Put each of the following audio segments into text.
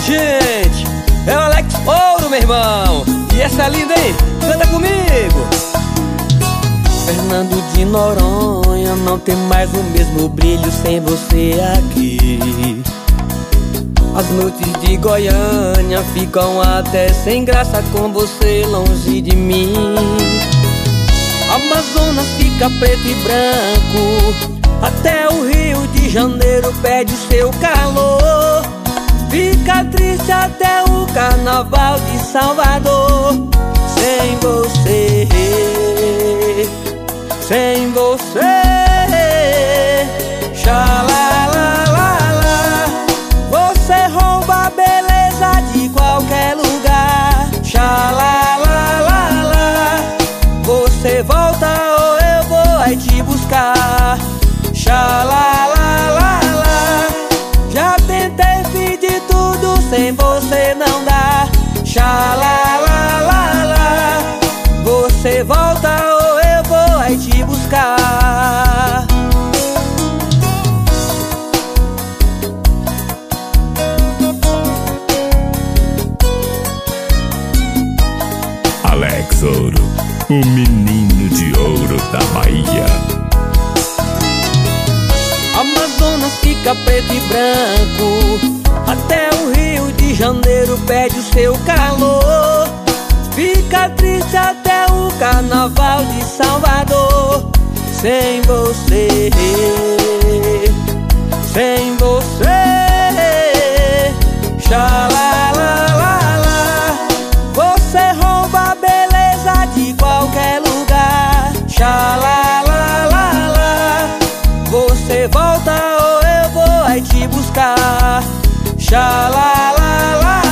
gente. É o Alex Ouro, meu irmão. E essa é linda, hein? Canta comigo. Fernando de Noronha Não tem mais o mesmo brilho sem você aqui. As noites de Goiânia Ficam até sem graça com você longe de mim. Amazonas fica preto e branco Até o Rio de Janeiro perde o seu calor. Fica triste até o Carnaval de Salvador sem você, sem você. Xalalalala, você rouba a beleza de qualquer lugar. Xalalalala, você volta ou eu vou aí te buscar. Xalalalala, dá. Xalalalala, você volta ou eu vou aí te buscar. Alex Ouro, o menino de ouro da Bahia. Amazonas fica preto e branco Até o Rio de Janeiro pede o seu Sem você. Sem você. Xalalalala Você rouba a beleza de qualquer lugar. Xalalalala Você volta ou eu vou aí te buscar. Xalalalala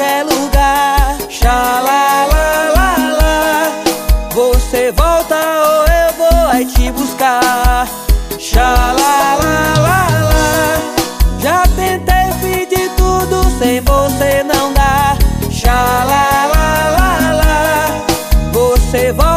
qualquer lugar. Xalá, lá, lá, lá. Você volta ou eu vou aí te buscar. Xalá, lá, lá, lá. Já tentei, pedir tudo, sem você não dá. Xalá, lá, lá, lá. Você volta.